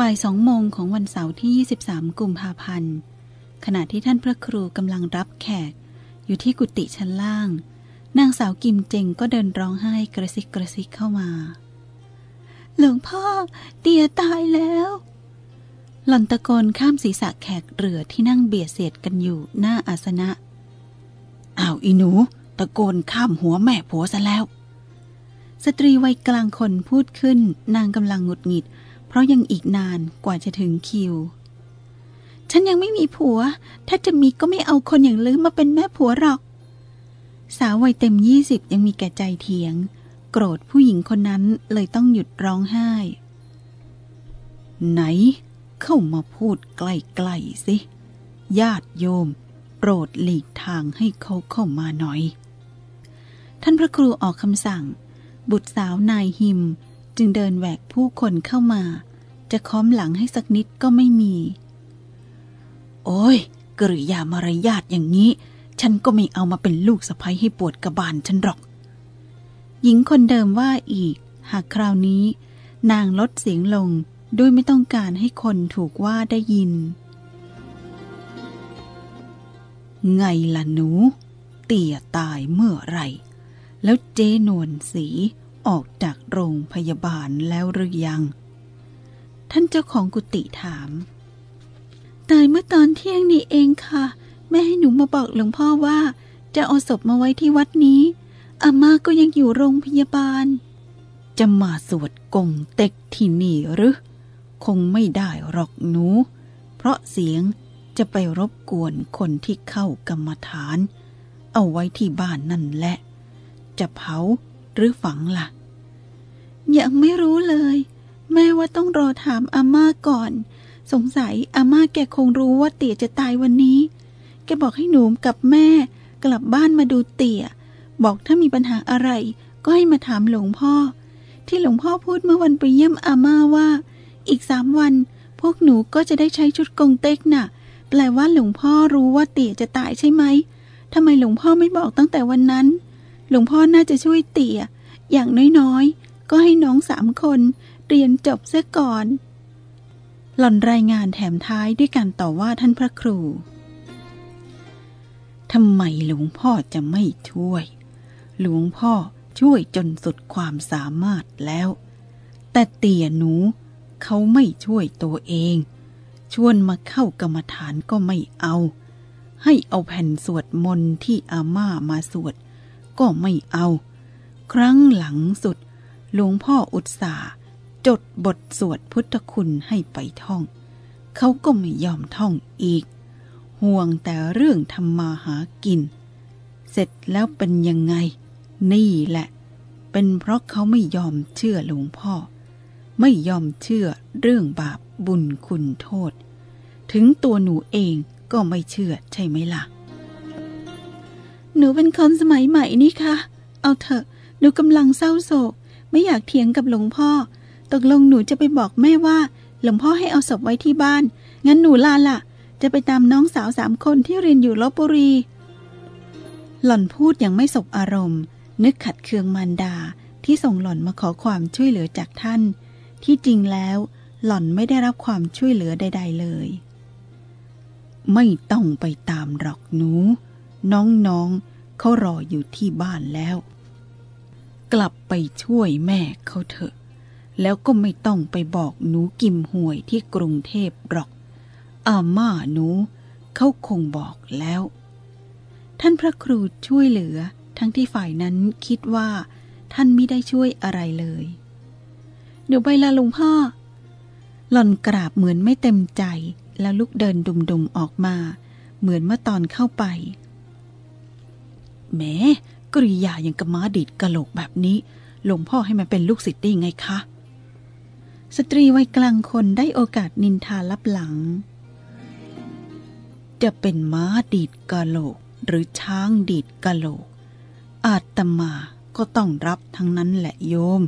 บ่ายสองโมงของวันเสาร์ที่ 23 กุมภาพันธ์ ขณะที่ท่านพระครูกำลังรับแขก อยู่ที่กุฏิชั้นล่าง นางสาวกิมเจงก็เดินร้องไห้กระซิกกระซิกเข้ามา หลวงพ่อ เตียตายแล้ว หล่อนตะโกนข้ามศีรษะแขกเรือที่นั่งเบียดเสียดกันอยู่หน้าอาสนะอ้าวอีหนู ตะโกนข้ามหัวแม่ผัวซะแล้ว สตรีวัยกลางคนพูดขึ้นนางกำลังหงุดหงิด เพราะยังอีกนานกว่าจะถึงคิว ฉันยังไม่มีผัว ถ้าจะมีก็ไม่เอาคนอย่างลืมมาเป็นแม่ผัวหรอก สาววัยเต็มยี่สิบยังมีแก่ใจเถียง โกรธผู้หญิงคนนั้นเลยต้องหยุดร้องไห้ ไหน เข้ามาพูดใกล้ๆสิ ญาติโยม โปรดหลีกทางให้เขาเข้ามาหน่อย ท่านพระครูออกคำสั่ง บุตรสาวนายหิม จึงเดินแหวกผู้คนเข้ามา จะค้อมหลังให้สักนิดก็ไม่มี โอ้ยกริยามารยาทอย่างนี้ ฉันก็ไม่เอามาเป็นลูกสะใภ้ให้ปวดกระบาลฉันหรอก หญิงคนเดิมว่าอีก หากคราวนี้ นางลดเสียงลงด้วยไม่ต้องการให้คนถูกว่าได้ยิน ไงล่ะหนู เตี่ยตายเมื่อไหร่แล้วเจนวลสี ออกจากโรงพยาบาลแล้วหรือยัง ท่านเจ้าของกุฏิถาม ตายเมื่อตอนเที่ยงนี่เองค่ะ แม่ให้หนูมาบอกหลวงพ่อว่า จะเอาศพมาไว้ที่วัดนี้อาม่าก็ยังอยู่โรงพยาบาล จะมาสวดกงเต็กที่นี่หรือ คงไม่ได้หรอกหนู เพราะเสียงจะไปรบกวนคนที่เข้ากรรมฐาน เอาไว้ที่บ้านนั่นแหละ จะเผาหรือฝังละ่ะ ยังไม่รู้เลย แม่ว่าต้องรอถามอาม่าก่อน สงสัยอาม่าแกคงรู้ว่าเตี่ยจะตายวันนี้ แกบอกให้หนูกับแม่ กลับบ้านมาดูเตี่ยบอกถ้ามีปัญหาอะไร ก็ให้มาถามหลวงพ่อ ที่หลวงพ่อพูดเมื่อวันไปเยี่ยมอาม่าว่า อีกสามวัน พวกหนูก็จะได้ใช้ชุดกงเต็กน่ะ แปลว่าหลวงพ่อรู้ว่าเตี่ยจะตายใช่ไหมทำไมหลวงพ่อไม่บอกตั้งแต่วันนั้น หลวงพ่อน่าจะช่วยเตี่ยอย่างน้อยๆ ก็ให้น้องสามคนเรียนจบเสียก่อน หล่อนรายงานแถมท้ายด้วยการต่อว่าท่านพระครูทำไมหลวงพ่อจะไม่ช่วย หลวงพ่อช่วยจนสุดความสามารถแล้ว แต่เตี่ยหนูเขาไม่ช่วยตัวเอง ชวนมาเข้ากรรมฐานก็ไม่เอา ให้เอาแผ่นสวดมนต์ที่อาม่ามาสวด ก็ไม่เอา ครั้งหลังสุด หลวงพ่ออุตสาจดบทสวดพุทธคุณให้ไปท่อง เขาก็ไม่ยอมท่องอีก ห่วงแต่เรื่องทำมาหากิน เสร็จแล้วเป็นยังไง นี่แหละ เป็นเพราะเขาไม่ยอมเชื่อหลวงพ่อ ไม่ยอมเชื่อเรื่องบาปบุญคุณโทษ ถึงตัวหนูเองก็ไม่เชื่อใช่ไหมล่ะ หนูเป็นคนสมัยใหม่นี่คะ เอาเถอะ หนูกำลังเศร้าโศก ไม่อยากเถียงกับหลวงพ่อ ตกลงหนูจะไปบอกแม่ว่า หลวงพ่อให้เอาศพไว้ที่บ้าน งั้นหนูลาละจะไปตามน้องสาวสามคนที่เรียนอยู่ลบบุรี หล่อนพูดอย่างไม่สบอารมณ์ นึกขัดเคืองมารดาที่ส่งหล่อนมาขอความช่วยเหลือจากท่าน ที่จริงแล้ว หล่อนไม่ได้รับความช่วยเหลือใด ๆ เลย ไม่ต้องไปตามหรอกหนู น้องๆเขารออยู่ที่บ้านแล้ว กลับไปช่วยแม่เขาเถอะ แล้วก็ไม่ต้องไปบอกหนูกิมห่วยที่กรุงเทพหรอก อาม่าหนูเขาคงบอกแล้ว ท่านพระครูช่วยเหลือทั้งที่ฝ่ายนั้นคิดว่า ท่านไม่ได้ช่วยอะไรเลย เดี๋ยวไปละหลวงพ่อ หล่อนกราบเหมือนไม่เต็มใจ แล้วลุกเดินดุมๆออกมา เหมือนเมื่อตอนเข้าไปแหม กริยาอย่างกระม้าดิดกะโหลกแบบนี้ หลวงพ่อให้มันเป็นลูกศิษย์ได้ยังไงคะ สตรีวัยกลางคนได้โอกาสนินทาลับหลัง จะเป็นม้าดีดกะโหลก หรือช้างดีดกะโหลก อาตมาก็ต้องรับทั้งนั้นแหละโยม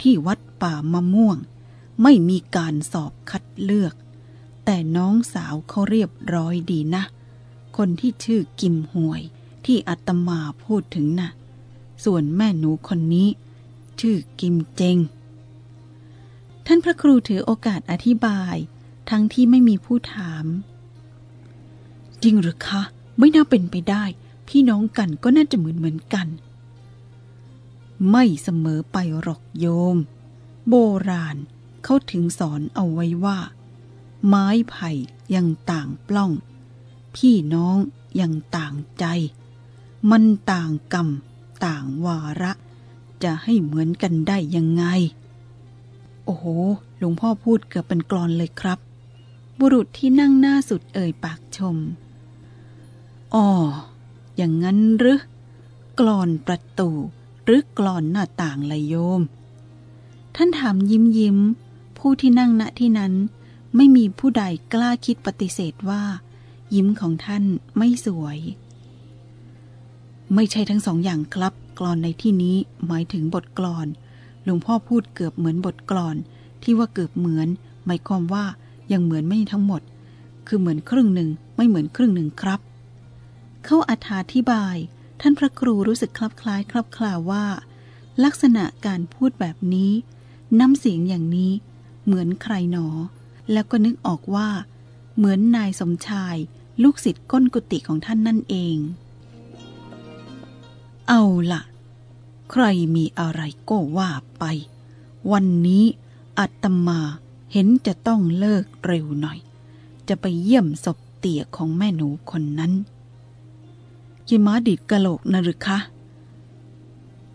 ที่วัดป่ามะม่วง ไม่มีการสอบคัดเลือก แต่น้องสาวเขาเรียบร้อยดีนะ คนที่ชื่อกิมห่วย ที่อาตมาพูดถึงนะ่ะ ส่วนแม่หนูคนนี้ ชื่อกิมเจง ท่านพระครูถือโอกาสอธิบาย ทั้งที่ไม่มีผู้ถาม จริงหรือคะ ไม่น่าเป็นไปได้ พี่น้องกันก็น่าจะเหมือนเหมือนกัน ไม่เสมอไปหรอกโยม โบราณเขาถึงสอนเอาไว้ว่า ไม้ไผ่ยังต่างปล้อง พี่น้องยังต่างใจ มันต่างกรรม ต่างวาระ จะให้เหมือนกันได้ยังไง โอ้โห หลวงพ่อพูดเกือบเป็นกรอนเลยครับ บุรุษที่นั่งหน้าสุดเอ่ยปากชมอ๋ออย่างนั้นหรือกรอนประตูหรือกรอนหน้าต่างละโยม ท่านถามยิ้มยิ้ม ผู้ที่นั่งณที่นั้น ไม่มีผู้ใดกล้าคิดปฏิเสธว่า ยิ้มของท่านไม่สวย ไม่ใช่ทั้งสองอย่างครับกรอนในที่นี้หมายถึงบทกลอน หลวงพ่อพูดเกือบเหมือนบทกลอน ที่ว่าเกือบเหมือน หมายความว่ายังเหมือนไม่ทั้งหมด คือเหมือนครึ่งหนึ่งไม่เหมือนครึ่งหนึ่งครับ เขาอธิบาย ท่านพระครูรู้สึกคลับคล้ายคลับคลาว่า ลักษณะการพูดแบบนี้น้ำเสียงอย่างนี้ เหมือนใครหนอ แล้วก็นึกออกว่า เหมือนนายสมชาย ลูกศิษย์ก้นกุฏิของท่านนั่นเอง เอาละใครมีอะไรก็ว่าไป วันนี้อาตมาเห็นจะต้องเลิกเร็วหน่อย จะไปเยี่ยมศพเตี่ยของแม่หนูคนนั้นยิมาดิดกะโหลกนะหรือคะ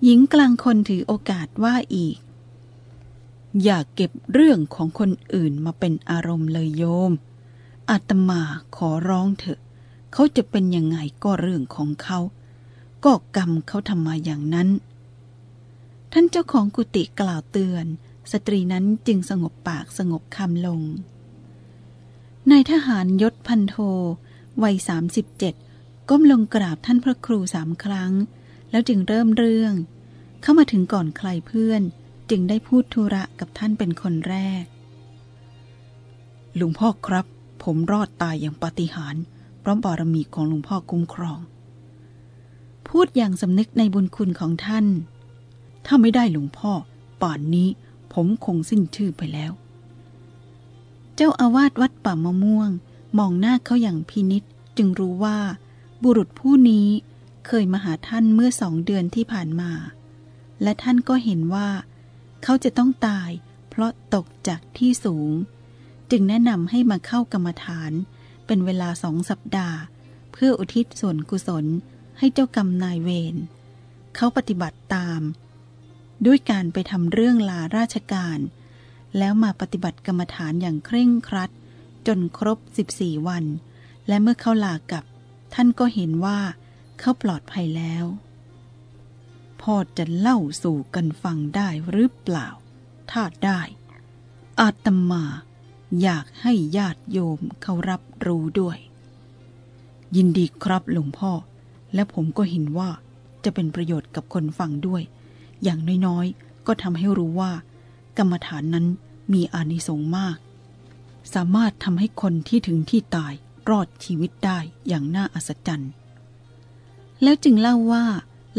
หญิงกลางคนถือโอกาสว่าอีก อย่าเก็บเรื่องของคนอื่นมาเป็นอารมณ์เลยโยม อาตมาขอร้องเถอะ เขาจะเป็นยังไงก็เรื่องของเขา ก็กรรมเขาทำมาอย่างนั้น ท่านเจ้าของกุฏิกล่าวเตือน สตรีนั้นจึงสงบปากสงบคำลง นายทหารยศพันโท วัยสามสิบเจ็ดก้มลงกราบท่านพระครูสามครั้ง แล้วจึงเริ่มเรื่อง เข้ามาถึงก่อนใครเพื่อน จึงได้พูดธุระกับท่านเป็นคนแรกหลวงพ่อครับ ผมรอดตายอย่างปาฏิหาริย์เพราะบารมีของหลวงพ่อคุ้มครอง พูดอย่างสำนึกในบุญคุณของท่าน ถ้าไม่ได้หลวงพ่อ ป่านนี้ผมคงสิ้นชื่อไปแล้ว เจ้าอาวาสวัดป่ามะม่วง มองหน้าเขาอย่างพินิษจึงรู้ว่า บุรุษผู้นี้เคยมาหาท่านเมื่อสองเดือนที่ผ่านมา และท่านก็เห็นว่า เขาจะต้องตายเพราะตกจากที่สูง จึงแนะนำให้มาเข้ากรรมฐาน เป็นเวลาสองสัปดาห์ เพื่ออุทิศส่วนกุศล ให้เจ้ากรรมนายเวรเขาปฏิบัติตาม ด้วยการไปทำเรื่องลาราชการ แล้วมาปฏิบัติกรรมฐานอย่างเคร่งครัด จนครบ 14 วัน และเมื่อเขาลากลับท่านก็เห็นว่าเขาปลอดภัยแล้วพอจะเล่าสู่กันฟังได้หรือเปล่า ถ้าได้ อาตมาอยากให้ญาติโยมเขารับรู้ด้วย ยินดีครับหลวงพ่อ และผมก็เห็นว่าจะเป็นประโยชน์กับคนฟังด้วย อย่างน้อยๆ ก็ทำให้รู้ว่า กรรมฐานนั้นมีอานิสงส์มาก สามารถทำให้คนที่ถึงที่ตายรอดชีวิตได้อย่างน่าอัศจรรย์ แล้วจึงเล่าว่า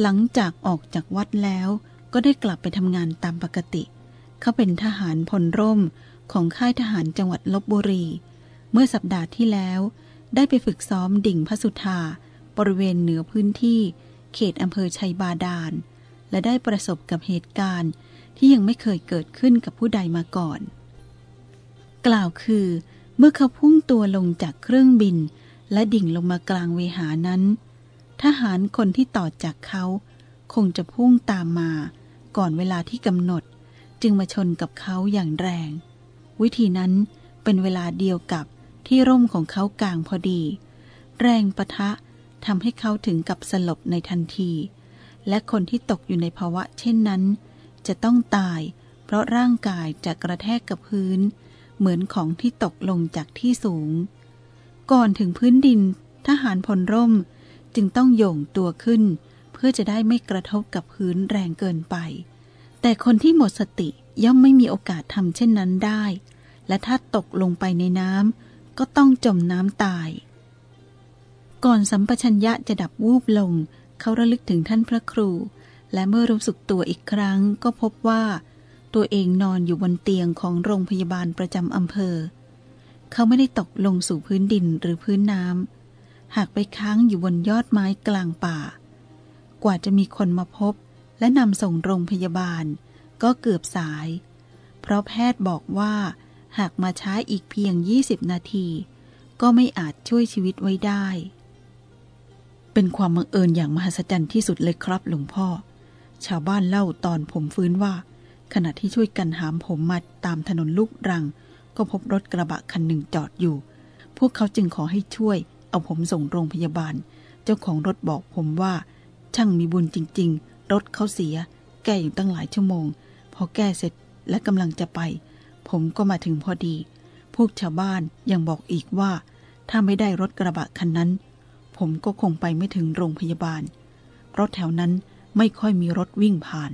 หลังจากออกจากวัดแล้วก็ได้กลับไปทำงานตามปกติ เขาเป็นทหารพลร่มของค่ายทหารจังหวัดลบบุรี เมื่อสัปดาห์ที่แล้ว ได้ไปฝึกซ้อมดิ่งพระสุธา บริเวณเหนือพื้นที่ เขตอำเภอชัยบาดาล และได้ประสบกับเหตุการณ์ที่ยังไม่เคยเกิดขึ้นกับผู้ใดมาก่อน กล่าวคือ เมื่อเขาพุ่งตัวลงจากเครื่องบิน และดิ่งลงมากลางเวหานั้น ทหารคนที่ต่อจากเขา คงจะพุ่งตามมา ก่อนเวลาที่กำหนด จึงมาชนกับเขาอย่างแรง วิธีนั้นเป็นเวลาเดียวกับที่ร่มของเขากลางพอดี แรงปะทะ ทำให้เขาถึงกับสลบในทันที และคนที่ตกอยู่ในภาวะเช่นนั้น จะต้องตาย เพราะร่างกายจะกระแทกกับพื้น เหมือนของที่ตกลงจากที่สูง ก่อนถึงพื้นดิน ทหารพลร่มจึงต้องโยงตัวขึ้น เพื่อจะได้ไม่กระทบกับพื้นแรงเกินไป แต่คนที่หมดสติย่อมไม่มีโอกาสทำเช่นนั้นได้ และถ้าตกลงไปในน้ำก็ต้องจมน้ำตาย ก่อนสัมปชัญญะจะดับวูบลง เขาระลึกถึงท่านพระครู และเมื่อรู้สึกตัวอีกครั้งก็พบว่า ตัวเองนอนอยู่บนเตียงของโรงพยาบาลประจำอำเภอ เขาไม่ได้ตกลงสู่พื้นดินหรือพื้นน้ำหากไปค้างอยู่บนยอดไม้กลางป่า กว่าจะมีคนมาพบ และนำส่งโรงพยาบาล ก็เกือบสาย เพราะแพทย์บอกว่า หากมาช้าอีกเพียง 20 นาที ก็ไม่อาจช่วยชีวิตไว้ได้ เป็นความบังเอิญอย่างมหัศจรรย์ที่สุดเลยครับหลวงพ่อ ชาวบ้านเล่าตอนผมฟื้นว่า ขณะที่ช่วยกันหามผมมาตามถนนลูกรัง ก็พบรถกระบะคันหนึ่งจอดอยู่ พวกเขาจึงขอให้ช่วย เอาผมส่งโรงพยาบาล เจ้าของรถบอกผมว่า ช่างมีบุญจริง ๆ รถเขาเสีย แก้อยู่ตั้งหลายชั่วโมง พอแก้เสร็จและกำลังจะไป ผมก็มาถึงพอดี พวกชาวบ้านยังบอกอีกว่า ถ้าไม่ได้รถกระบะคันนั้น ผมก็คงไปไม่ถึงโรงพยาบาลเพราะแถวนั้นไม่ค่อยมีรถวิ่งผ่าน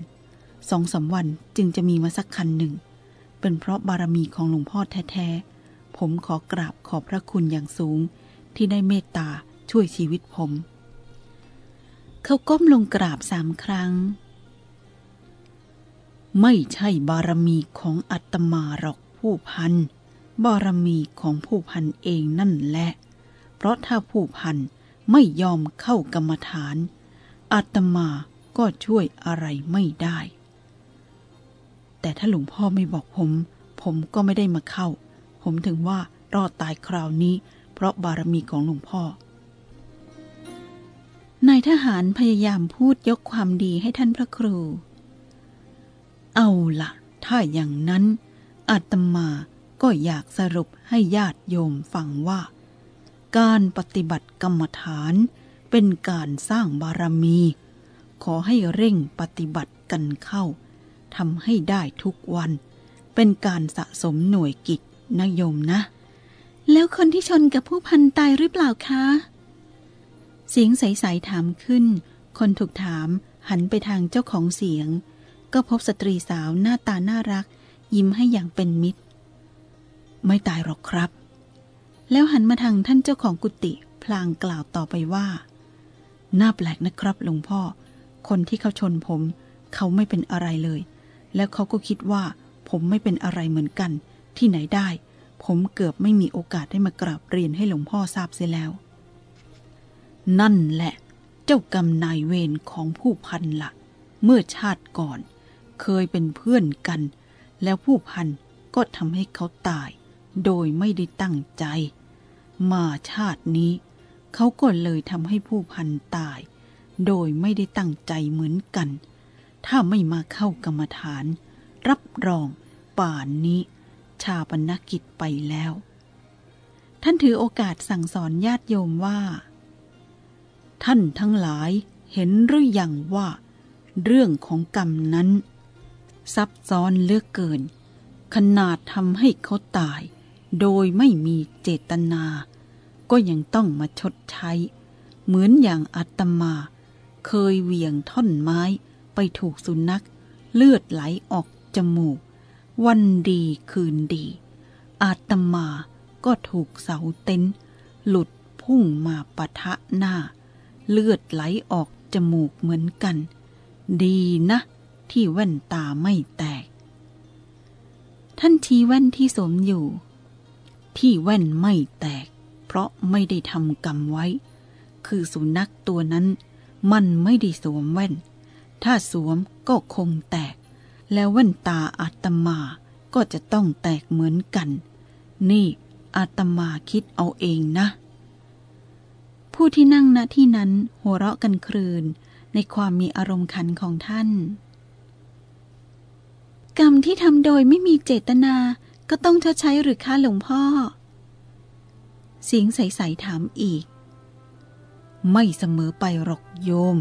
สองสาวันจึงจะมีมาสักคันหนึ่ง เป็นเพราะบารมีของหลวงพ่อแท้ๆ ผมขอกราบขอบพระคุณอย่างสูง ที่ได้เมตตาช่วยชีวิตผม เขาก้มลงกราบสามครั้ง ไม่ใช่บารมีของอัตมาหรอกผู้พัน บารมีของผู้พันเองนั่นแหละ เพราะถ้าผู้พัน ไม่ยอมเข้ากรรมฐาน อาตมาก็ช่วยอะไรไม่ได้ แต่ถ้าหลวงพ่อไม่บอกผม ผมก็ไม่ได้มาเข้า ผมถึงว่ารอดตายคราวนี้ เพราะบารมีของหลวงพ่อนายทหารพยายามพูดยกความดีให้ท่านพระครู เอาละ ถ้าอย่างนั้นอาตมาก็อยากสรุปให้ญาติโยมฟังว่า การปฏิบัติกรรมฐานเป็นการสร้างบารมี ขอให้เร่งปฏิบัติกันเข้าทำให้ได้ทุกวัน เป็นการสะสมหน่วยกิจนโยมนะ แล้วคนที่ชนกับผู้พันตายหรือเปล่าคะเสียงใสๆถามขึ้น คนถูกถามหันไปทางเจ้าของเสียง ก็พบสตรีสาวหน้าตาน่ารัก ยิ้มให้อย่างเป็นมิตร ไม่ตายหรอกครับ แล้วหันมาทางท่านเจ้าของกุฏิพลางกล่าวต่อไปว่า น่าแปลกนะครับหลวงพ่อ คนที่เขาชนผม เขาไม่เป็นอะไรเลย แล้วเขาก็คิดว่า ผมไม่เป็นอะไรเหมือนกัน ที่ไหนได้ ผมเกือบไม่มีโอกาสได้มากราบเรียนให้หลวงพ่อทราบเสียแล้ว นั่นแหละ เจ้ากรรมนายเวรของผู้พันละ่ะ เมื่อชาติก่อน เคยเป็นเพื่อนกัน แล้วผู้พันก็ทำให้เขาตาย โดยไม่ได้ตั้งใจ มาชาตินี้ เขาก็เลยทำให้ผู้พันตาย โดยไม่ได้ตั้งใจเหมือนกัน ถ้าไม่มาเข้ากรรมฐาน รับรองป่านนี้ ชาปนกิจไปแล้ว ท่านถือโอกาสสั่งสอนญาติโยมว่า ท่านทั้งหลายเห็นหรืออยังว่า เรื่องของกรรมนั้น ซับซ้อนเลือกเกิน ขนาดทำให้เขาตาย โดยไม่มีเจตนา ก็ยังต้องมาชดใช้ เหมือนอย่างอาตมา เคยเหวี่ยงท่อนไม้ไปถูกสุนัข เลือดไหลออกจมูก วันดีคืนดี อาตมาก็ถูกเสาเต็นท์หลุดพุ่งมาปะทะหน้า เลือดไหลออกจมูกเหมือนกัน ดีนะ ที่แว่นตาไม่แตก ท่านชี้แว่นที่สวมอยู่ ที่แว่นไม่แตก เพราะไม่ได้ทำกรรมไว้ คือสุนัขตัวนั้น มันไม่ได้สวมแว่น ถ้าสวมก็คงแตก แล้วแว่นตาอาตมาก็จะต้องแตกเหมือนกัน นี่อาตมาคิดเอาเองนะ ผู้ที่นั่งณที่นั้นหัวเราะกันครืนในความมีอารมณ์ขันของท่าน กรรมที่ทำโดยไม่มีเจตนาก็ต้องชดใช้หรือคะหลวงพ่อ เสียงใสๆถามอีก ไม่เสมอไปหรอกโยม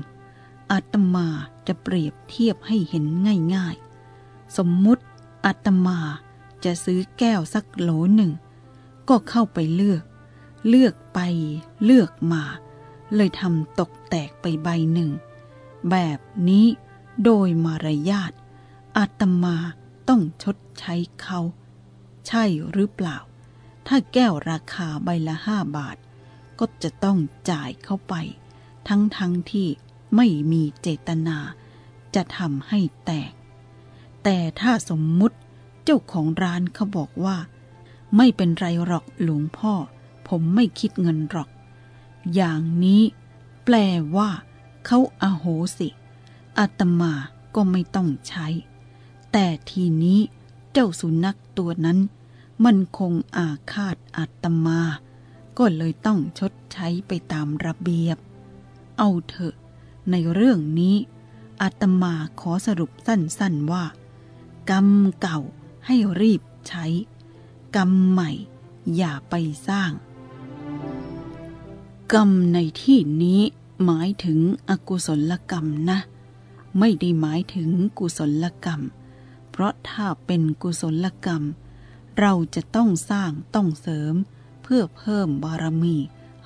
อาตมาจะเปรียบเทียบให้เห็นง่ายๆ สมมุติอาตมาจะซื้อแก้วสักโหลหนึ่ง ก็เข้าไปเลือก เลือกไปเลือกมา เลยทำตกแตกไปใบหนึ่ง แบบนี้โดยมารยาทอาตมาต้องชดใช้เขา ใช่หรือเปล่า ถ้าแก้วราคาใบละห้าบาท ก็จะต้องจ่ายเข้าไป ทั้งทั้งที่ไม่มีเจตนา จะทำให้แตก แต่ถ้าสมมุติเจ้าของร้านเขาบอกว่า ไม่เป็นไรหรอกหลวงพ่อ ผมไม่คิดเงินหรอก อย่างนี้แปลว่าเขาอาโหสิอาตมาก็ไม่ต้องใช้ แต่ทีนี้เจ้าสุนัขตัวนั้น มันคงอาฆาตอาตมา ก็เลยต้องชดใช้ไปตามระเบียบ เอาเถอะ ในเรื่องนี้ อาตมาขอสรุปสั้นๆว่า กรรมเก่าให้รีบใช้ กรรมใหม่อย่าไปสร้าง กรรมในที่นี้หมายถึงอกุศลกรรมนะ ไม่ได้หมายถึงกุศลกรรม เพราะถ้าเป็นกุศลกรรมเเราจะต้องสร้างต้องเสริม เพื่อเพิ่มบารมี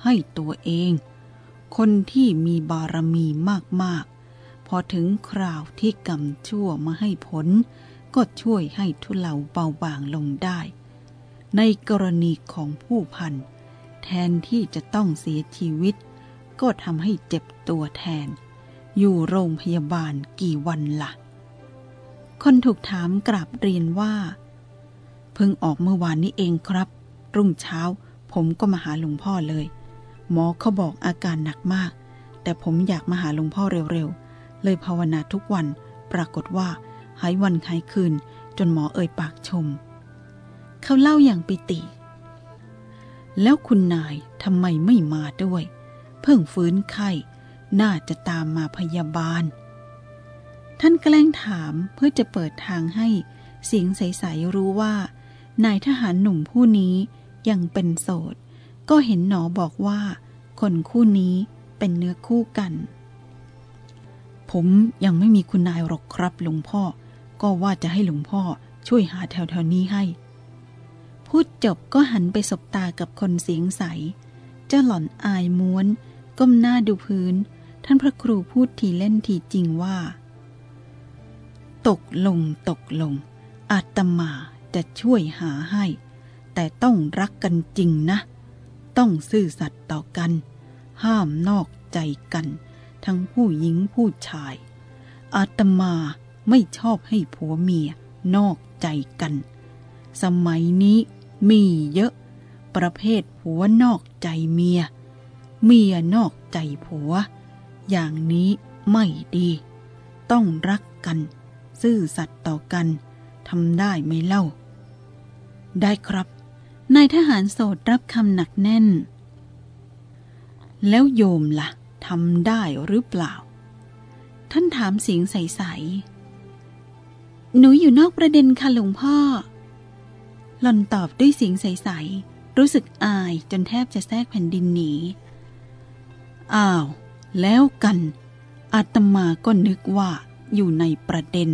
ให้ตัวเอง คนที่มีบารมีมากๆ พอถึงคราวที่กรรมชั่วมาให้ผล ก็ช่วยให้ทุเลาเบาบางลงได้ ในกรณีของผู้พัน แทนที่จะต้องเสียชีวิต ก็ทำให้เจ็บตัวแทน อยู่โรงพยาบาลกี่วันละ่ะ คนถูกถามกราบเรียนว่า เพิ่งออกเมื่อวานนี้เองครับ รุ่งเช้า ผมก็มาหาหลวงพ่อเลย หมอเขาบอกอาการหนักมาก แต่ผมอยากมาหาหลวงพ่อเร็วๆ เลยภาวนาทุกวัน ปรากฏว่า หายวันหายคืน จนหมอเอ่ยปากชม เขาเล่าอย่างปิติ แล้วคุณนายทำไมไม่มาด้วย เพิ่งฟื้นไข้ น่าจะตามมาพยาบาล ท่านแกล้งถามเพื่อจะเปิดทางให้เสียงใส ๆ รู้ว่า นายทหารหนุ่มผู้นี้ยังเป็นโสด ก็เห็นหนอบอกว่า คนคู่นี้เป็นเนื้อคู่กัน ผมยังไม่มีคุณนายหรอกครับหลวงพ่อ ก็ว่าจะให้หลวงพ่อช่วยหาแถวๆนี้ให้ พูดจบก็หันไปสบตากับคนเสียงใส เจ้าหล่อนอายม้วน ก้มหน้าดูพื้น ท่านพระครูพูดทีเล่นทีจริงว่า ตกลงตกลงอาตมา จะช่วยหาให้ แต่ต้องรักกันจริงนะ ต้องซื่อสัตย์ต่อกัน ห้ามนอกใจกัน ทั้งผู้หญิงผู้ชาย อาตมาไม่ชอบให้ผัวเมียนอกใจกัน สมัยนี้มีเยอะ ประเภทผัวนอกใจเมีย เมียนอกใจผัว อย่างนี้ไม่ดี ต้องรักกัน ซื่อสัตย์ต่อกันทำได้ไหมเล่า ได้ครับนายทหารโสดรับคำหนักแน่น แล้วโยมละ่ะทำได้หรือเปล่า ท่านถามเสียงใส ๆ หนูอยู่นอกประเด็นค่ะหลวงพ่อ หล่อนตอบด้วยเสียงใส ๆ รู้สึกอายจนแทบจะแทรกแผ่นดินหนีอ้าว แล้วกันอาตมาก็นึกว่าอยู่ในประเด็น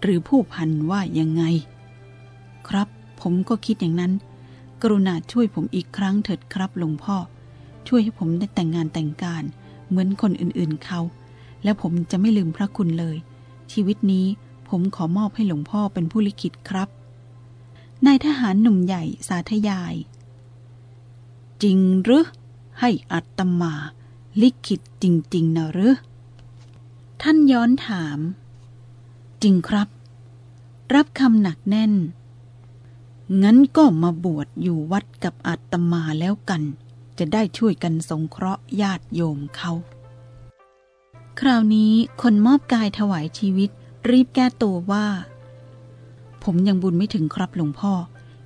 หรือผู้พันว่ายังไง ครับ ผมก็คิดอย่างนั้น กรุณาช่วยผมอีกครั้งเถิดครับหลวงพ่อ ช่วยให้ผมได้แต่งงานแต่งการ เหมือนคนอื่นๆเขา และผมจะไม่ลืมพระคุณเลย ชีวิตนี้ผมขอมอบให้หลวงพ่อเป็นผู้ลิขิตครับ นายทหารหนุ่มใหญ่สาธยาย จริงหรือให้อัตมา ลิขิตจริง ๆนะหรือท่านย้อนถาม จริงครับ รับคำหนักแน่น งั้นก็มาบวชอยู่วัดกับอาตมาแล้วกัน จะได้ช่วยกันสงเคราะห์ญาติโยมเขา คราวนี้คนมอบกายถวายชีวิต รีบแก้ตัวว่า ผมยังบุญไม่ถึงครับหลวงพ่อ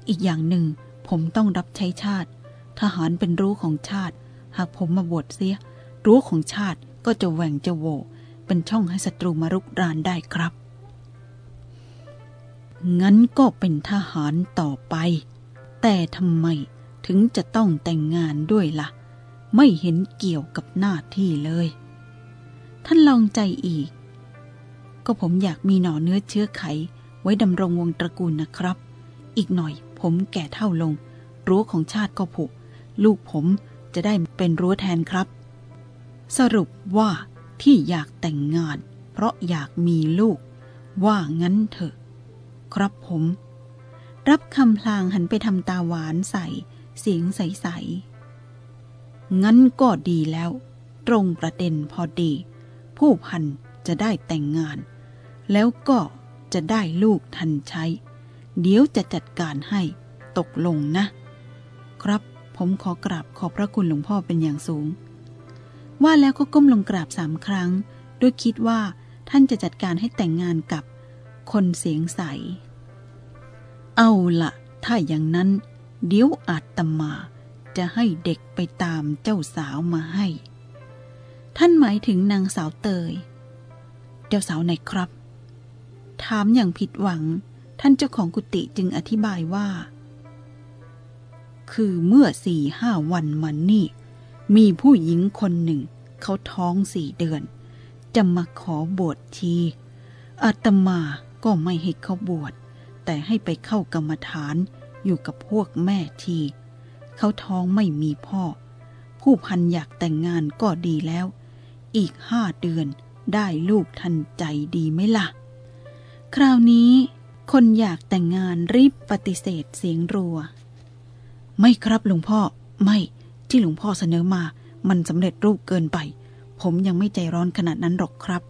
อีกอย่างหนึ่ง ผมต้องรับใช้ชาติ ทหารเป็นรู้ของชาติ หากผมมาบวชเสีย รู้ของชาติก็จะแหว่งจะโวเป็นช่องให้ศัตรูมารุกรานได้ครับ งั้นก็เป็นทหารต่อไป แต่ทำไมถึงจะต้องแต่งงานด้วยละ่ะ ไม่เห็นเกี่ยวกับหน้าที่เลย ท่านลองใจอีก ก็ผมอยากมีหน่อเนื้อเชื้อไข ไว้ดำรงวงตระกูลนะครับ อีกหน่อยผมแก่เท่าลง รั้วของชาติก็ผุ ลูกผมจะได้เป็นรั้วแทนครับ สรุปว่าที่อยากแต่งงาน เพราะอยากมีลูก ว่างั้นเถอะ ครับผม รับคำพลางหันไปทำตาหวานใส่เสียงใส ๆ งั้นก็ดีแล้ว ตรงประเด็นพอดี ผู้พันจะได้แต่งงาน แล้วก็จะได้ลูกทันใช้ เดี๋ยวจะจัดการให้ตกลงนะ ครับผมขอกราบขอบพระคุณหลวงพ่อเป็นอย่างสูง ว่าแล้วก็ก้มลงกราบสามครั้ง ด้วยคิดว่าท่านจะจัดการให้แต่งงานกับคนเสียงใส เอาละถ้าอย่างนั้น เดี๋ยวอาตมาจะให้เด็กไปตามเจ้าสาวมาให้ ท่านหมายถึงนางสาวเตย เจ้าสาวไหนครับ ถามอย่างผิดหวัง ท่านเจ้าของกุฏิจึงอธิบายว่า คือเมื่อสี่ห้าวันมานี่ มีผู้หญิงคนหนึ่ง เขาท้องสี่เดือน จะมาขอบวชทีอาตมาก็ไม่ให้เขาบวช แต่ให้ไปเข้ากรรมฐานอยู่กับพวกแม่ที เขาท้องไม่มีพ่อ ผู้พันอยากแต่งงานก็ดีแล้ว อีกห้าเดือนได้ลูกทันใจดีไหมล่ะ คราวนี้คนอยากแต่งงานรีบปฏิเสธเสียงรัว ไม่ครับหลวงพ่อไม่ที่หลวงพ่อเสนอมา มันสำเร็จรูปเกินไป ผมยังไม่ใจร้อนขนาดนั้นหรอกครับ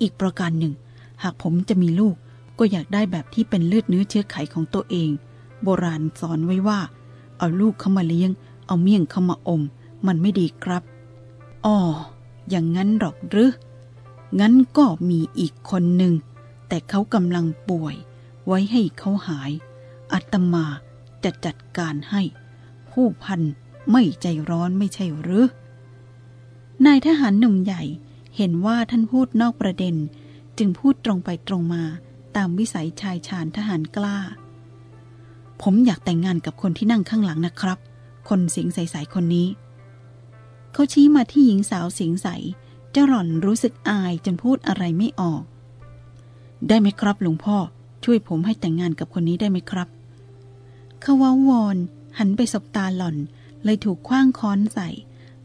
อีกประการหนึ่ง หากผมจะมีลูก ก็อยากได้แบบที่เป็นเลือดเนื้อเชื้อไขของตัวเอง โบราณสอนไว้ว่า เอาลูกเข้ามาเลี้ยง เอาเมี่ยงเข้ามาอม มันไม่ดีครับอ๋ออย่างนั้นหรอกหรือ งั้นก็มีอีกคนหนึ่ง แต่เขากำลังป่วย ไว้ให้เขาหายอาตมาจะจัดการให้ ผู้พันไม่ใจร้อนไม่ใช่หรือ นายทหารหนุ่มใหญ่เห็นว่าท่านพูดนอกประเด็น จึงพูดตรงไปตรงมา ตามวิสัยชายชาญทหารกล้า ผมอยากแต่งงานกับคนที่นั่งข้างหลังนะครับ คนเสียงใสๆคนนี้ เขาชี้มาที่หญิงสาวเสียงใส เจ้าหล่อนรู้สึกอายจนพูดอะไรไม่ออก ได้ไหมครับหลวงพ่อ ช่วยผมให้แต่งงานกับคนนี้ได้ไหมครับเขาว้าวอน หันไปสบตาหล่อน เลยถูกคว้างค้อนใส่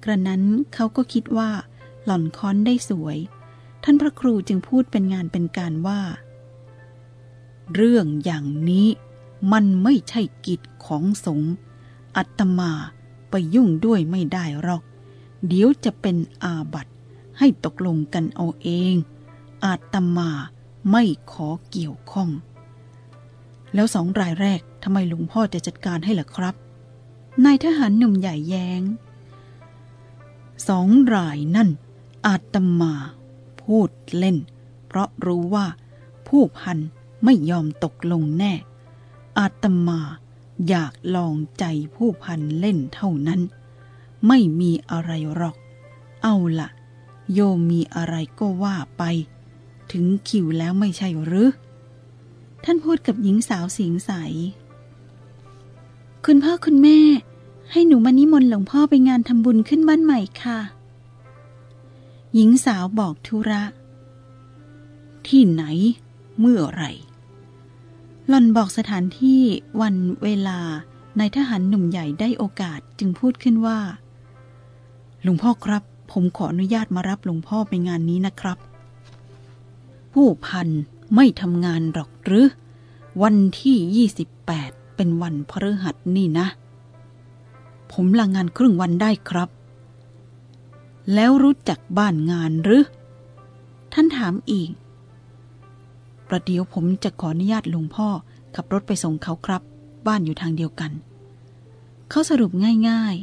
กระนั้นเขาก็คิดว่า หล่อนค้อนได้สวย ท่านพระครูจึงพูดเป็นงานเป็นการว่า เรื่องอย่างนี้มันไม่ใช่กิจของสงฆ์อัตมาไปยุ่งด้วยไม่ได้หรอก เดี๋ยวจะเป็นอาบัติให้ตกลงกันเอาเอง อาตมาไม่ขอเกี่ยวข้อง แล้วสองรายแรกทำไมหลวงพ่อจะจัดการให้ล่ะครับ นายทหารหนุ่มใหญ่แยง้ง สองรายนั่น อาตมา พูดเล่น เพราะรู้ว่าผู้พัน ไม่ยอมตกลงแน่ อาตมาอยากลองใจผู้พันเล่นเท่านั้น ไม่มีอะไรหรอก เอาละโยมมีอะไรก็ว่าไป ถึงคิวแล้วไม่ใช่หรือ ท่านพูดกับหญิงสาวเสียงใส คุณพ่อคุณแม่ ให้หนูมานิมนต์หลวงพ่อไปงานทำบุญขึ้นบ้านใหม่ค่ะ หญิงสาวบอกธุระ ที่ไหนเมื่อไหร หล่อนบอกสถานที่วันเวลานายทหารหนุ่มใหญ่ได้โอกาสจึงพูดขึ้นว่าหลวงพ่อครับ ผมขออนุญาตมารับหลวงพ่อไปงานนี้นะครับ ผู้พันไม่ทำงานหรอกหรือ วันที่ 28 เป็นวันพฤหัสนี่นะ ผมลางงานครึ่งวันได้ครับ แล้วรู้จักบ้านงานหรือ ท่านถามอีก ประเดี๋ยวผมจะขออนุญาตหลวงพ่อขับรถไปส่งเขาครับ บ้านอยู่ทางเดียวกัน เขาสรุปง่าย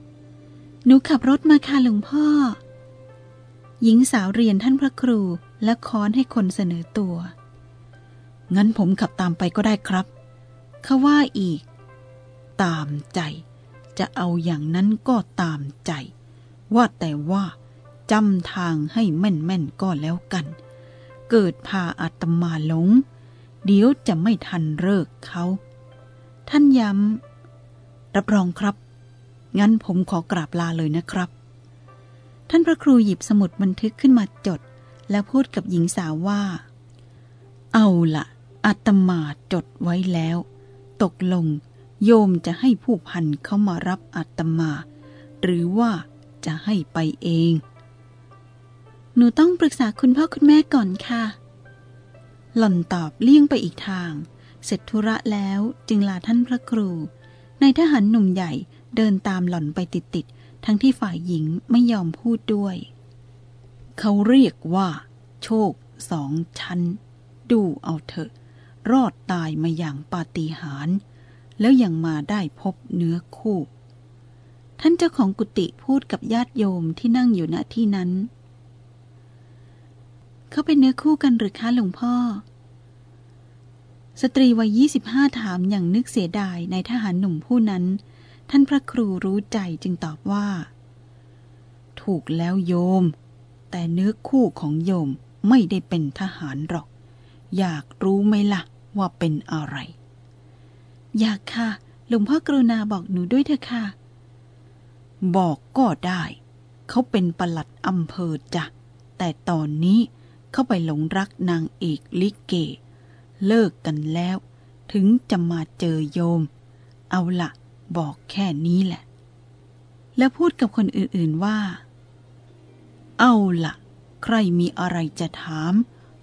ๆ หนูขับรถมาค่ะหลวงพ่อ หญิงสาวเรียนท่านพระครูและค้อนให้คนเสนอตัว งั้นผมขับตามไปก็ได้ครับ เขาว่าอีก ตามใจ จะเอาอย่างนั้นก็ตามใจ ว่าแต่ว่าจำทางให้แม่นๆก็แล้วกัน เกิดพาอาตมาหลง เดี๋ยวจะไม่ทันเลิกเขา ท่านย้ำ รับรองครับ งั้นผมขอกราบลาเลยนะครับ ท่านพระครูหยิบสมุดบันทึกขึ้นมาจด แล้วพูดกับหญิงสาวว่า เอาละอาตมาจดไว้แล้ว ตกลง โยมจะให้ผู้พันเขามารับอาตมา หรือว่าจะให้ไปเอง หนูต้องปรึกษาคุณพ่อคุณแม่ก่อนค่ะ หล่อนตอบเลี่ยงไปอีกทาง เสร็จธุระแล้วจึงลาท่านพระครู นายทหารหนุ่มใหญ่เดินตามหล่อนไปติดๆ ทั้งที่ฝ่ายหญิงไม่ยอมพูดด้วย เขาเรียกว่า โชคสองชั้น ดูเอาเถอะ รอดตายมาอย่างปาฏิหาริย์แล้วยังมาได้พบเนื้อคู่ ท่านเจ้าของกุฏิพูดกับญาติโยมที่นั่งอยู่ณที่นั้น เขาเป็นเนื้อคู่กันหรือคะหลวงพ่อ สตรีวัยยี่สิบห้าถามอย่างนึกเสียดายในทหารหนุ่มผู้นั้น ท่านพระครูรู้ใจจึงตอบว่า ถูกแล้วโยม แต่เนื้อคู่ของโยมไม่ได้เป็นทหารหรอก อยากรู้ไหมละ่ะ ว่าเป็นอะไร อยากค่ะ หลวงพ่อกรุณาบอกหนูด้วยเถอะค่ะ บอกก็ได้ เขาเป็นปลัดอำเภอจ้ะแต่ตอนนี้เเข้าไปหลงรักนางเอกลิเก เลิกกันแล้ว ถึงจะมาเจอโยม เอาละบอกแค่นี้แหละ แล้วพูดกับคนอื่นๆว่า เอาละใครมีอะไรจะถาม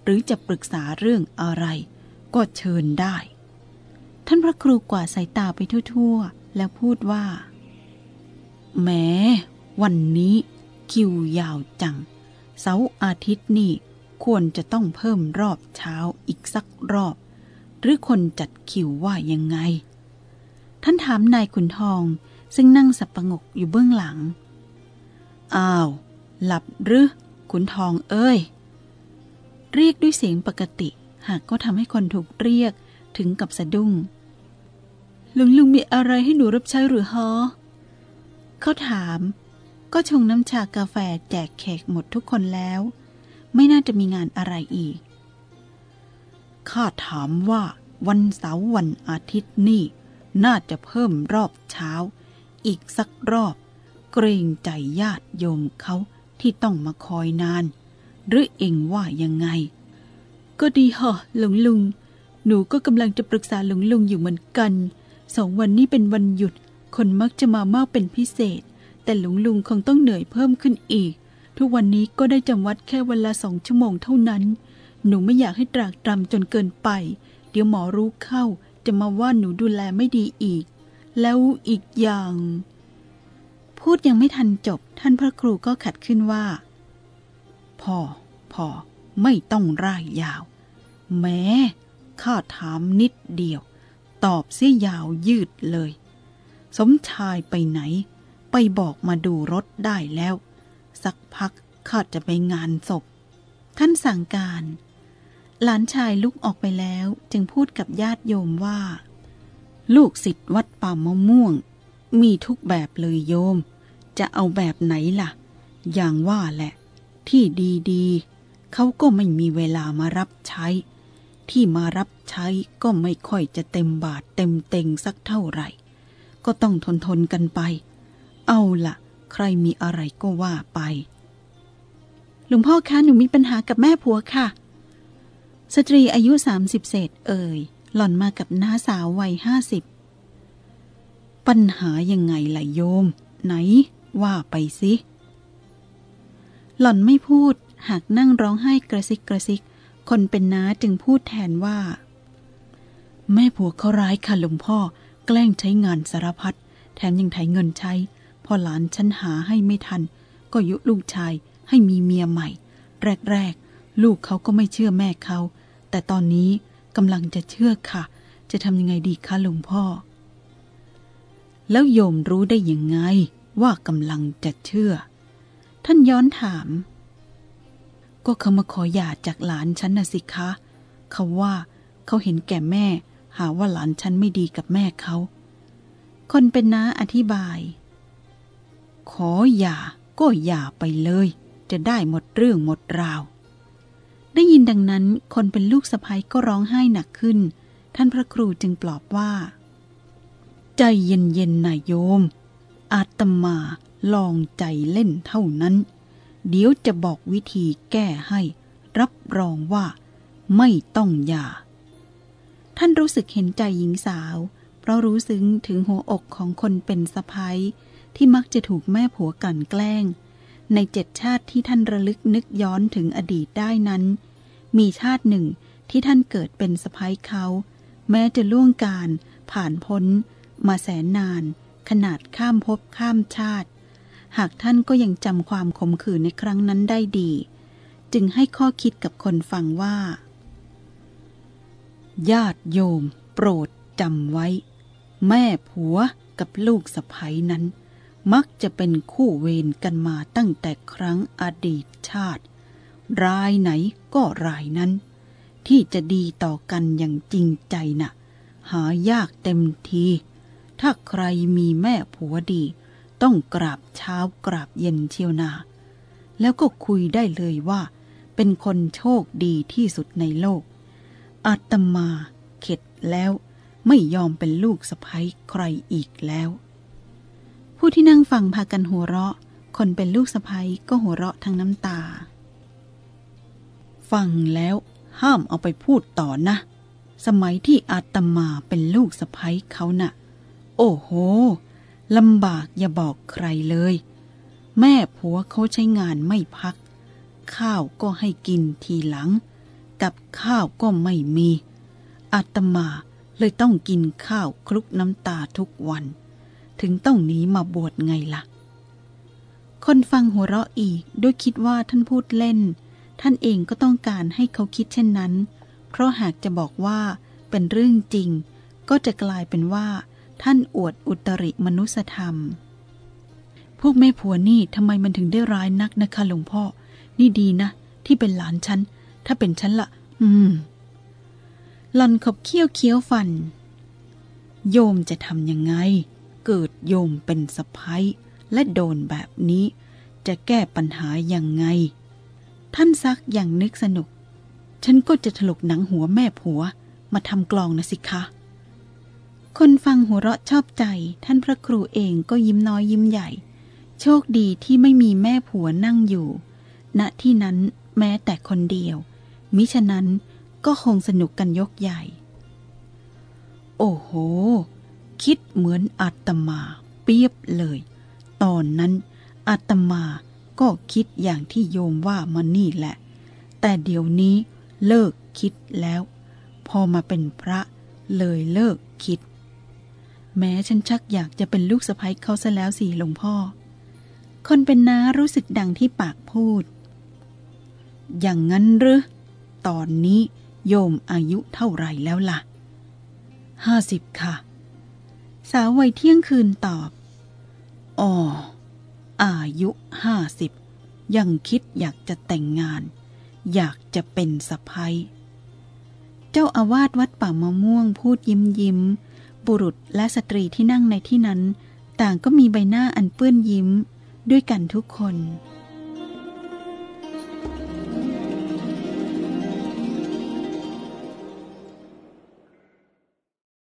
หรือจะปรึกษาเรื่องอะไร ก็เชิญได้ ท่านพระครูกวาดสายตาไปทั่วๆ แล้วพูดว่าแม้วันนี้คิวยาวจัง เสาร์อาทิตย์นี่ ควรจะต้องเพิ่มรอบเช้าอีกสักรอบ หรือคนจัดคิวว่ายังไง ท่านถามนายขุนทอง ซึ่งนั่งสับประงกอยู่เบื้องหลัง อ้าว หลับหรือขุนทองเอ้ย เรียกด้วยเสียงปกติหากก็ทำให้คนถูกเรียกถึงกับสะดุ้งลุงลุงมีอะไรให้หนูรับใช้หรือฮะเขาถาม ก็ชงน้ำชากาแฟแจกแขกหมดทุกคนแล้ว ไม่น่าจะมีงานอะไรอีก ข้าถามว่าวันเสาร์วันอาทิตย์นี่ น่าจะเพิ่มรอบเช้า อีกสักรอบ เกรงใจญาติโยมเขาที่ต้องมาคอยนาน หรือเองว่ายังไง ก็ดีฮะหลวงลุง หนูก็กำลังจะปรึกษาหลวงลุงอยู่เหมือนกัน สองวันนี้เป็นวันหยุด คนมักจะมามากเป็นพิเศษ แต่หลวงลุงคงต้องเหนื่อยเพิ่มขึ้นอีก ทุกวันนี้ก็ได้จำวัดแค่วันละสองชั่วโมงเท่านั้น หนูไม่อยากให้ตรากตรำจนเกินไป เดี๋ยวหมอรู้เข้า จะมาว่าหนูดูแลไม่ดีอีก แล้วอีกอย่าง พูดยังไม่ทันจบ ท่านพระครูก็ขัดขึ้นว่าพ่อพ่อไม่ต้องร่ายยาว แม้ข้าถามนิดเดียว ตอบเสียยาวยืดเลย สมชายไปไหน ไปบอกมาดูรถได้แล้ว สักพักข้าจะไปงานศพ ท่านสั่งการ หลานชายลุกออกไปแล้วจึงพูดกับญาติโยมว่า ลูกศิษย์วัดป่ามะม่วง มีทุกแบบเลยโยม จะเอาแบบไหนล่ะ อย่างว่าแหละ ที่ดีๆเขาก็ไม่มีเวลามารับใช้ ที่มารับใช้ก็ไม่ค่อยจะเต็มบาทเต็มเต็งสักเท่าไหร่ ก็ต้องทนทนกันไป เอาละ่ะ ใครมีอะไรก็ว่าไป หลวงพ่อคะหนูมีปัญหากับแม่ผัวค่ะ สตรีอายุสามสิบเศษเอ่ย หล่อนมากับน้าสาววัยห้าสิบปัญหายังไงล่ะโยม ไหน ว่าไปสิ หล่อนไม่พูด หากนั่งร้องไห้กระซิกกระซิก คนเป็นน้าจึงพูดแทนว่า แม่ผัวเขาร้ายค่ะหลวงพ่อ แกล้งใช้งานสารพัดแถมยังไถเงินใช้ พอหลานฉันหาให้ไม่ทัน ก็ยุลูกชายให้มีเมียใหม่ แรกๆ ลูกเขาก็ไม่เชื่อแม่เขา แต่ตอนนี้กำลังจะเชื่อค่ะ จะทำยังไงดีคะหลวงพ่อ แล้วโยมรู้ได้ยังไงว่ากำลังจะเชื่อ ท่านย้อนถาม ก็เขามาขอหย่าจากหลานฉันนะสิคะเขาว่าเขาเห็นแก่แม่ หาว่าหลานฉันไม่ดีกับแม่เขา คนเป็นน้าอธิบาย ขอหย่าก็หย่าไปเลย จะได้หมดเรื่องหมดราว ได้ยินดังนั้นคนเป็นลูกสะพ้ยก็ร้องไห้หนักขึ้น ท่านพระครูจึงปลอบว่า ใจเย็นๆนายโยม อาตมาลองใจเล่นเท่านั้น เดี๋ยวจะบอกวิธีแก้ให้ รับรองว่า ไม่ต้องย่าท่านรู้สึกเห็นใจหญิงสาว เพราะรู้ซึ้งถึงหัวอกของคนเป็นสะพ้ย ที่มักจะถูกแม่ผัวกลั่นแกล้ง ในเจ็ดชาติที่ท่านระลึกนึกย้อนถึงอดีตได้นั้น มีชาติหนึ่งที่ท่านเกิดเป็นสะพ้ยเขา แม้จะล่วงการผ่านพ้น มาแสนนาน ขนาดข้ามภพข้ามชาติ หากท่านก็ยังจำความขมขื่นในครั้งนั้นได้ดี จึงให้ข้อคิดกับคนฟังว่า ญาติโยม โปรดจำไว้ แม่ผัวกับลูกสะใภ้นั้น มักจะเป็นคู่เวรกันมาตั้งแต่ครั้งอดีตชาติ รายไหนก็รายนั้น ที่จะดีต่อกันอย่างจริงใจนะ่ะ หายากเต็มที ถ้าใครมีแม่ผัวดี ต้องกราบเช้ากราบเย็นเชียวนา แล้วก็คุยได้เลยว่า เป็นคนโชคดีที่สุดในโลก อาตมาเข็ดแล้วไม่ยอมเป็นลูกสะใภ้ใครอีกแล้ว ผู้ที่นั่งฟังพากันหัวเราะ คนเป็นลูกสะใภ้ก็หัวเราะทั้งน้ำตา ฟังแล้วห้ามเอาไปพูดต่อนะ สมัยที่อาตมาเป็นลูกสะใภ้เขานะ่ะ โอ้โหลำบากอย่าบอกใครเลย แม่ผัวเขาใช้งานไม่พัก ข้าวก็ให้กินทีหลัง กับข้าวก็ไม่มีอาตมาเลยต้องกินข้าวคลุกน้ำตาทุกวัน ถึงต้องหนีมาบวชไงละ่ะ คนฟังหัวเราะอีกด้วยคิดว่าท่านพูดเล่น ท่านเองก็ต้องการให้เขาคิดเช่นนั้น เพราะหากจะบอกว่าเป็นเรื่องจริง ก็จะกลายเป็นว่า ท่านอวดอุตริมนุสธรรม พวกแม่ผัวนี่ทำไมมันถึงได้ร้ายนักนะคะหลวงพ่อ นี่ดีนะ ที่เป็นหลานฉัน ถ้าเป็นฉันละอืมหลอนขบเคี้ยวเคี้ยวฟัน โยมจะทำยังไง เกิดโยมเป็นสะพ้ยและโดนแบบนี้ จะแก้ปัญหายังไง ท่านซักอย่างนึกสนุก ฉันก็จะถลกหนังหัวแม่ผัว มาทำกลองนะสิคะ คนฟังหัวเราะชอบใจ ท่านพระครูเองก็ยิ้มน้อยยิ้มใหญ่ โชคดีที่ไม่มีแม่ผัวนั่งอยู่ ณที่นั้นแม้แต่คนเดียว มิฉะนั้นก็คงสนุกกันยกใหญ่ โอ้โห คิดเหมือนอาตมาเปียบเลย ตอนนั้นอาตมาก็คิดอย่างที่โยมว่ามานี่แหละ แต่เดี๋ยวนี้เลิกคิดแล้ว พอมาเป็นพระเลยเลิกคิด แม้ฉันชักอยากจะเป็นลูกสะใภ้เขาซะแล้วสิหลวงพ่อ คนเป็นน้ารู้สึกดังที่ปากพูด อย่างนั้นหรือตอนนี้โยมอายุเท่าไหร่แล้วล่ะห้าสิบค่ะ สาววัยเที่ยงคืนตอบ อ๋อ อายุห้าสิบ ยังคิดอยากจะแต่งงาน อยากจะเป็นสะพ้ยเจ้าอาวาสวัดป่ามะม่วงพูดยิ้มยิ้ม บุรุษและสตรีที่นั่งในที่นั้น ต่างก็มีใบหน้าอันเปื้อนยิ้ม ด้วยกันทุกคน